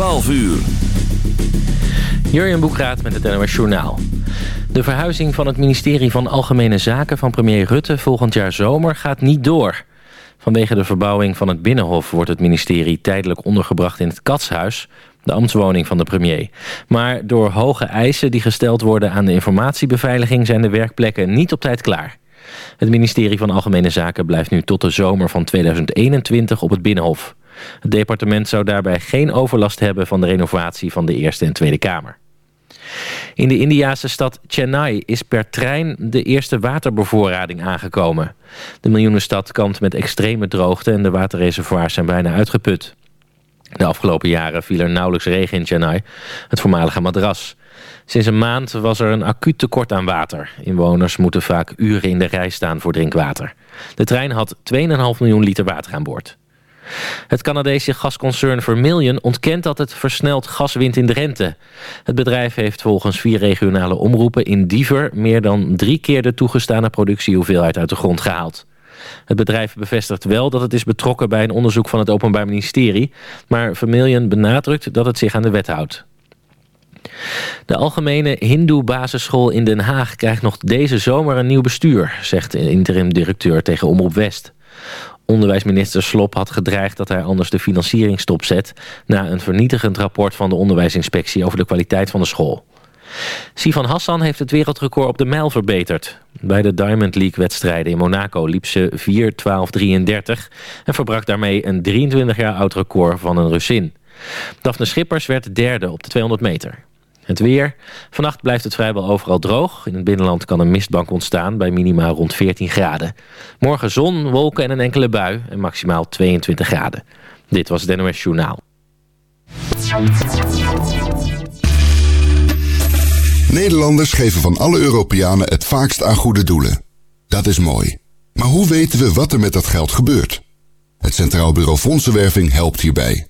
12 uur. Jurjen Boekraat met het NOS Journaal. De verhuizing van het ministerie van Algemene Zaken van premier Rutte volgend jaar zomer gaat niet door. Vanwege de verbouwing van het Binnenhof wordt het ministerie tijdelijk ondergebracht in het Katshuis, de ambtswoning van de premier. Maar door hoge eisen die gesteld worden aan de informatiebeveiliging zijn de werkplekken niet op tijd klaar. Het ministerie van Algemene Zaken blijft nu tot de zomer van 2021 op het Binnenhof. Het departement zou daarbij geen overlast hebben van de renovatie van de Eerste en Tweede Kamer. In de Indiase stad Chennai is per trein de eerste waterbevoorrading aangekomen. De miljoenenstad kampt met extreme droogte en de waterreservoirs zijn bijna uitgeput. De afgelopen jaren viel er nauwelijks regen in Chennai, het voormalige madras. Sinds een maand was er een acuut tekort aan water. Inwoners moeten vaak uren in de rij staan voor drinkwater. De trein had 2,5 miljoen liter water aan boord. Het Canadese gasconcern Vermilion ontkent dat het versneld gas wint in rente. Het bedrijf heeft volgens vier regionale omroepen in Diever... meer dan drie keer de toegestane productiehoeveelheid uit de grond gehaald. Het bedrijf bevestigt wel dat het is betrokken bij een onderzoek van het Openbaar Ministerie... maar Vermilion benadrukt dat het zich aan de wet houdt. De Algemene Hindoe Basisschool in Den Haag krijgt nog deze zomer een nieuw bestuur, zegt interim-directeur tegen Omroep West. Onderwijsminister Slop had gedreigd dat hij anders de financiering stopzet... na een vernietigend rapport van de onderwijsinspectie over de kwaliteit van de school. Sivan Hassan heeft het wereldrecord op de mijl verbeterd. Bij de Diamond League-wedstrijden in Monaco liep ze 4.12.33... en verbrak daarmee een 23 jaar oud record van een Russin. Daphne Schippers werd derde op de 200 meter. Het weer. Vannacht blijft het vrijwel overal droog. In het binnenland kan een mistbank ontstaan bij minima rond 14 graden. Morgen zon, wolken en een enkele bui en maximaal 22 graden. Dit was het Journaal. Nederlanders geven van alle Europeanen het vaakst aan goede doelen. Dat is mooi. Maar hoe weten we wat er met dat geld gebeurt? Het Centraal Bureau Fondsenwerving helpt hierbij.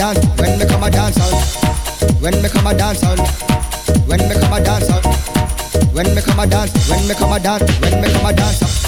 Dance, when me come a dance on, when me come a dance on, when me come a dance on, when me come a dance, when me come a dance, when me come a dance on.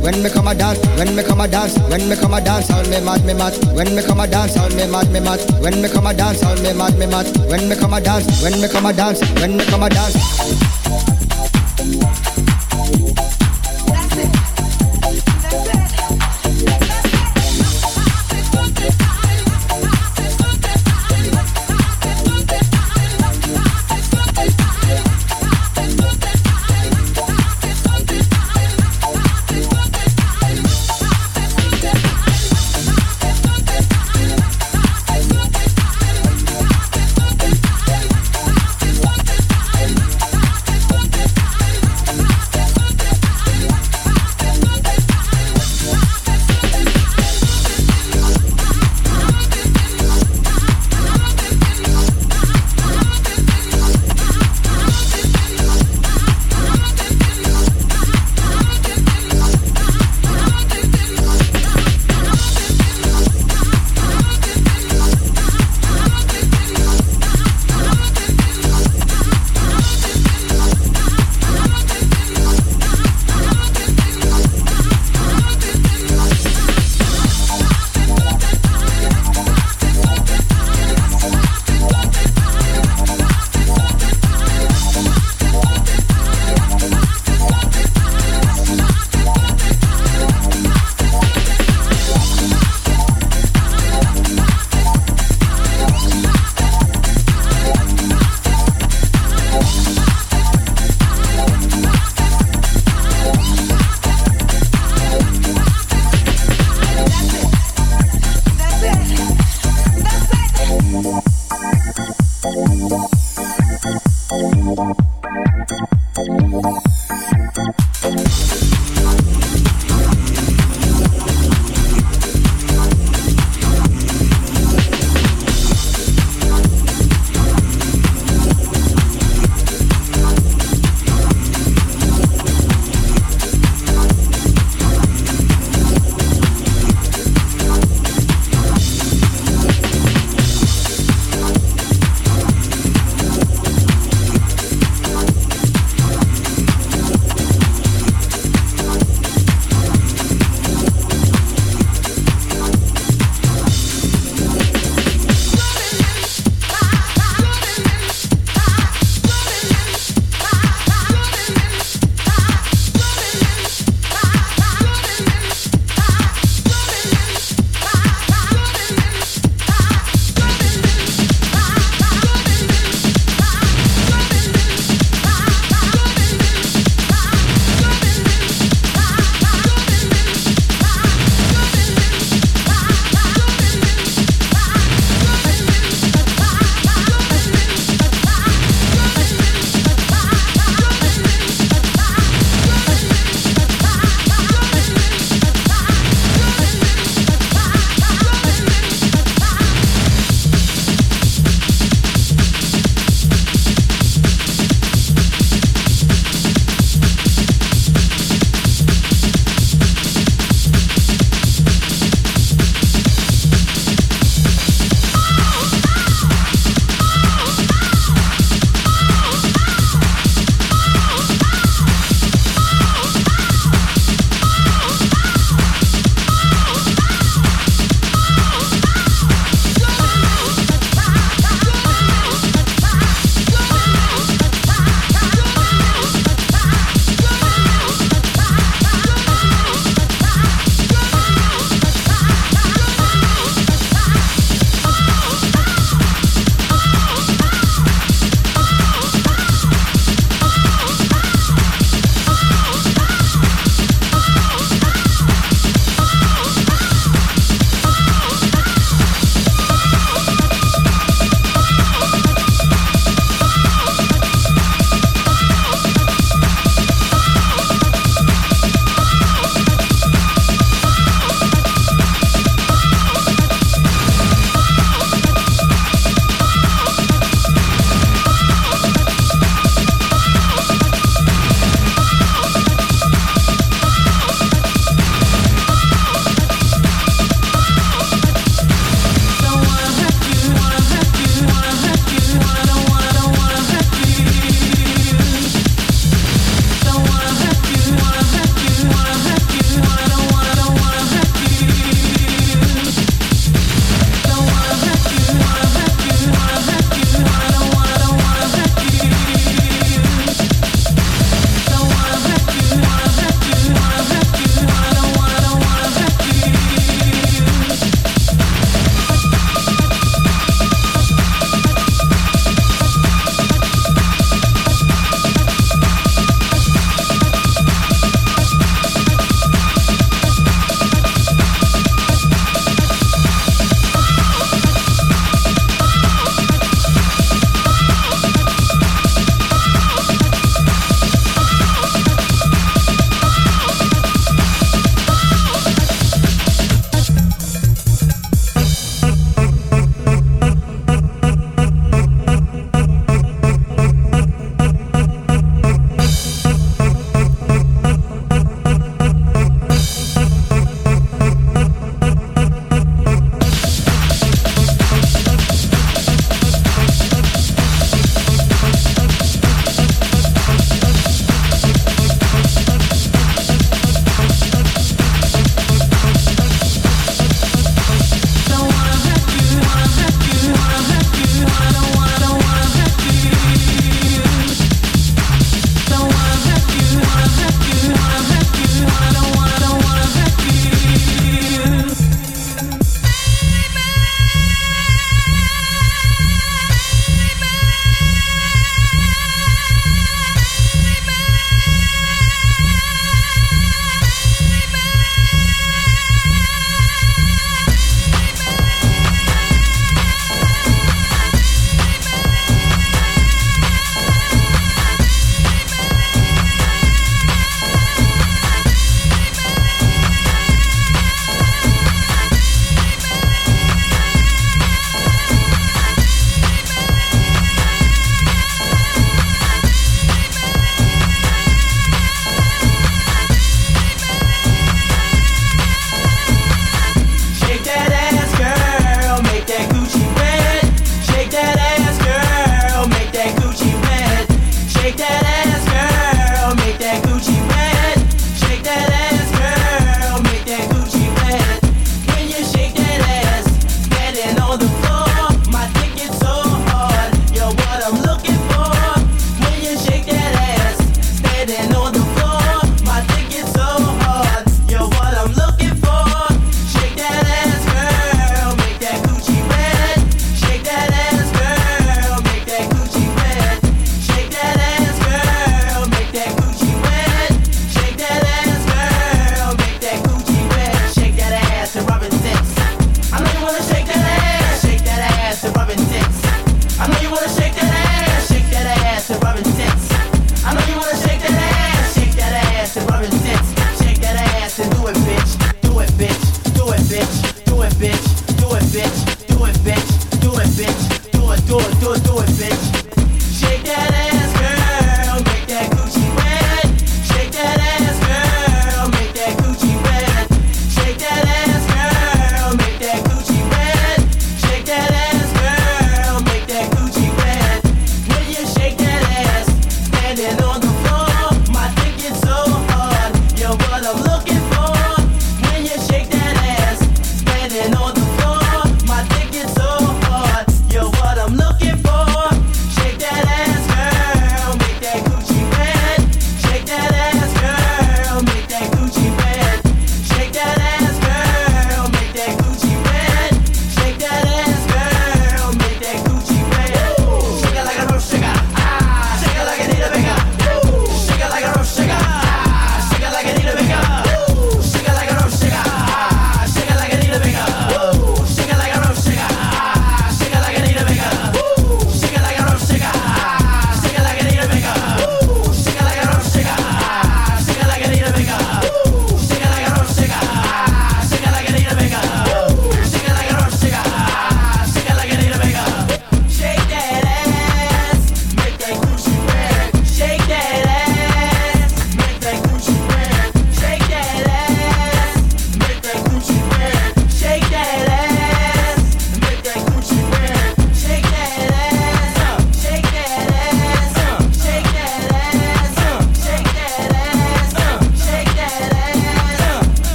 When me come a dance. When me come a dance. When me come a dance on me mat me mat. When me come a dance on me mat me mat. When me come a dance on me mat me mat. When me come a dance. When me come a dance. When me come a dance.